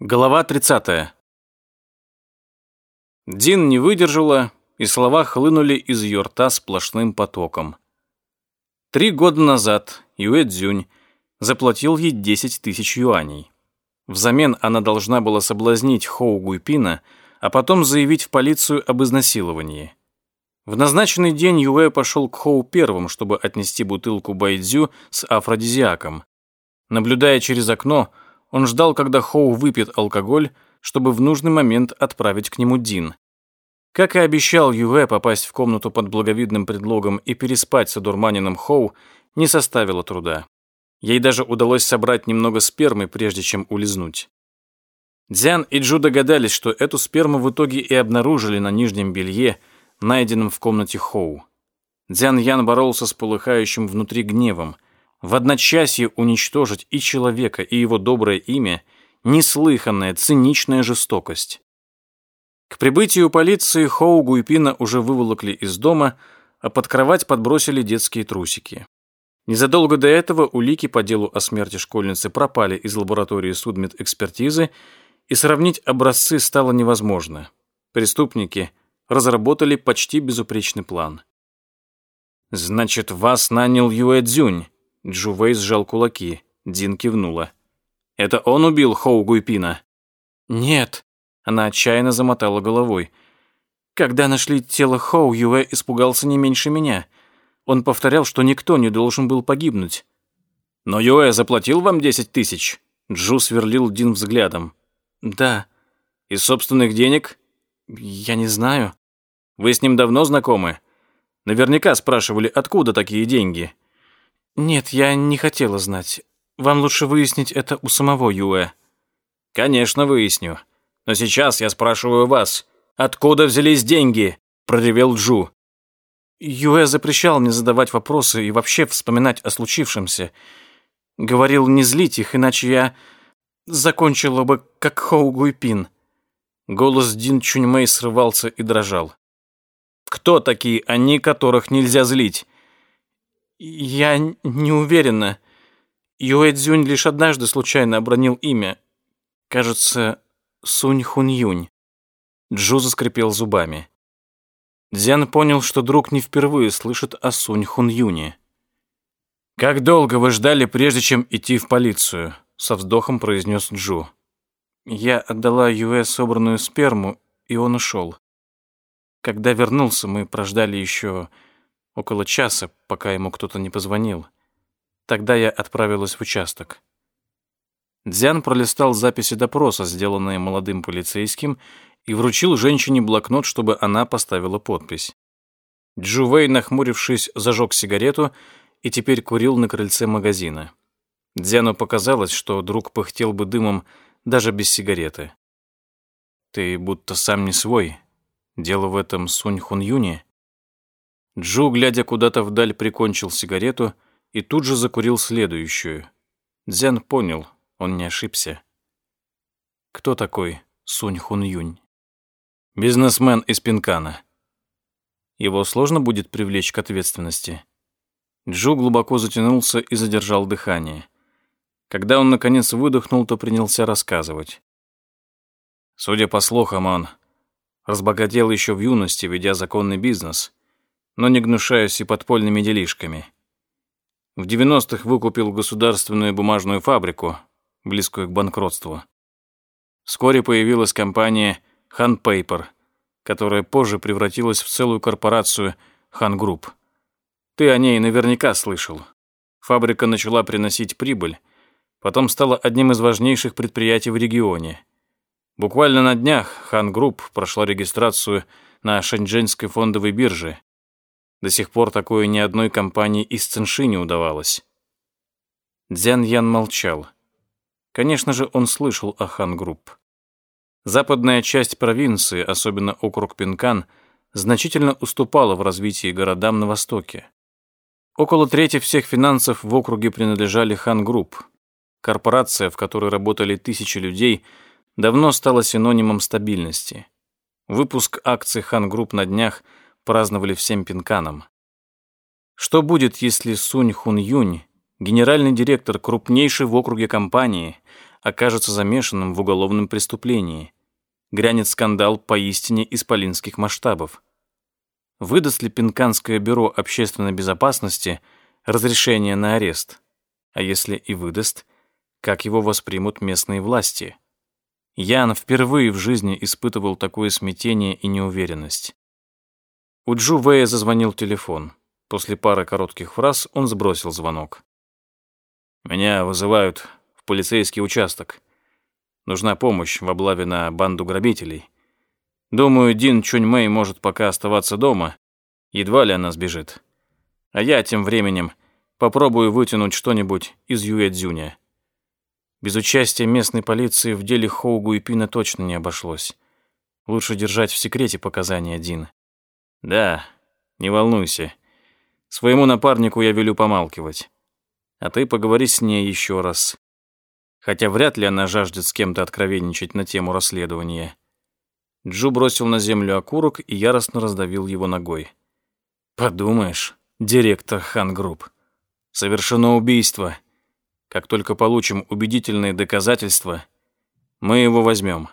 Глава 30. Дин не выдержала, и слова хлынули из ее рта сплошным потоком. Три года назад Юэ Цзюнь заплатил ей 10 тысяч юаней. Взамен она должна была соблазнить Хоу Гуйпина, а потом заявить в полицию об изнасиловании. В назначенный день Юэ пошел к Хоу первым, чтобы отнести бутылку байдзю с афродизиаком. Наблюдая через окно, он ждал, когда Хоу выпьет алкоголь, чтобы в нужный момент отправить к нему Дин. Как и обещал Юэ попасть в комнату под благовидным предлогом и переспать с одурманенным Хоу, не составило труда. Ей даже удалось собрать немного спермы, прежде чем улизнуть. Дзян и Джу догадались, что эту сперму в итоге и обнаружили на нижнем белье, найденном в комнате Хоу. Дзян Ян боролся с полыхающим внутри гневом в одночасье уничтожить и человека, и его доброе имя – неслыханная, циничная жестокость. К прибытию полиции Хоу Гуйпина уже выволокли из дома, а под кровать подбросили детские трусики. Незадолго до этого улики по делу о смерти школьницы пропали из лаборатории судмедэкспертизы, и сравнить образцы стало невозможно. Преступники разработали почти безупречный план. «Значит, вас нанял Юэ Цзюнь?» Джувей сжал кулаки. Дин кивнула. «Это он убил Хоу Гуйпина?» «Нет». Она отчаянно замотала головой. «Когда нашли тело Хоу, Юэ испугался не меньше меня. Он повторял, что никто не должен был погибнуть». «Но Юэ заплатил вам десять тысяч?» Джу сверлил Дин взглядом. «Да». «Из собственных денег?» «Я не знаю». «Вы с ним давно знакомы?» «Наверняка спрашивали, откуда такие деньги?» «Нет, я не хотела знать. Вам лучше выяснить это у самого Юэ». «Конечно, выясню. Но сейчас я спрашиваю вас, откуда взялись деньги?» – проревел Джу. Юэ запрещал мне задавать вопросы и вообще вспоминать о случившемся. Говорил не злить их, иначе я закончила бы как Хоу Гуйпин. Голос Дин Чуньмэй срывался и дрожал. «Кто такие они, которых нельзя злить?» «Я не уверена. Юэ Цзюнь лишь однажды случайно обронил имя. Кажется, Сунь Хун Юнь». Джу заскрипел зубами. Дзян понял, что друг не впервые слышит о Сунь Хун Юне. «Как долго вы ждали, прежде чем идти в полицию?» со вздохом произнес Джу. «Я отдала Юэ собранную сперму, и он ушел. Когда вернулся, мы прождали еще около часа, пока ему кто-то не позвонил. Тогда я отправилась в участок. Дзян пролистал записи допроса, сделанные молодым полицейским, и вручил женщине блокнот, чтобы она поставила подпись. Джувей, нахмурившись, зажег сигарету и теперь курил на крыльце магазина. Дзяну показалось, что друг пыхтел бы дымом даже без сигареты. «Ты будто сам не свой. Дело в этом Сунь Хун Юне?» Джу, глядя куда-то вдаль, прикончил сигарету и тут же закурил следующую. Дзян понял, он не ошибся. Кто такой Сунь Хун Юнь? Бизнесмен из Пинкана. Его сложно будет привлечь к ответственности. Джу глубоко затянулся и задержал дыхание. Когда он, наконец, выдохнул, то принялся рассказывать. Судя по слухам, он разбогател еще в юности, ведя законный бизнес — но не гнушаясь и подпольными делишками. В 90-х выкупил государственную бумажную фабрику, близкую к банкротству. Вскоре появилась компания Han Paper, которая позже превратилась в целую корпорацию Han Group. Ты о ней наверняка слышал. Фабрика начала приносить прибыль, потом стала одним из важнейших предприятий в регионе. Буквально на днях Han Group прошла регистрацию на Шэньчжэньской фондовой бирже до сих пор такое ни одной компании из Цинши не удавалось. Дзян Ян молчал. Конечно же, он слышал о Хан Групп. Западная часть провинции, особенно округ Пинкан, значительно уступала в развитии городам на востоке. Около трети всех финансов в округе принадлежали Хан Групп. Корпорация, в которой работали тысячи людей, давно стала синонимом стабильности. Выпуск акций Хан Групп на днях – праздновали всем Пинканом. Что будет, если Сунь Хун Юнь, генеральный директор крупнейшей в округе компании, окажется замешанным в уголовном преступлении. Грянет скандал поистине исполинских масштабов. Выдаст ли Пинканское бюро общественной безопасности разрешение на арест? А если и выдаст, как его воспримут местные власти? Ян впервые в жизни испытывал такое смятение и неуверенность. У Джу Вэя зазвонил телефон. После пары коротких фраз он сбросил звонок. «Меня вызывают в полицейский участок. Нужна помощь в облаве на банду грабителей. Думаю, Дин Чунь Мэй может пока оставаться дома. Едва ли она сбежит. А я тем временем попробую вытянуть что-нибудь из Юэ Цзюня. Без участия местной полиции в деле Хоугу и Пина точно не обошлось. Лучше держать в секрете показания Дин. Да, не волнуйся. Своему напарнику я велю помалкивать. А ты поговори с ней еще раз. Хотя вряд ли она жаждет с кем-то откровенничать на тему расследования. Джу бросил на землю окурок и яростно раздавил его ногой. Подумаешь, директор Хан Групп. Совершено убийство. Как только получим убедительные доказательства, мы его возьмем.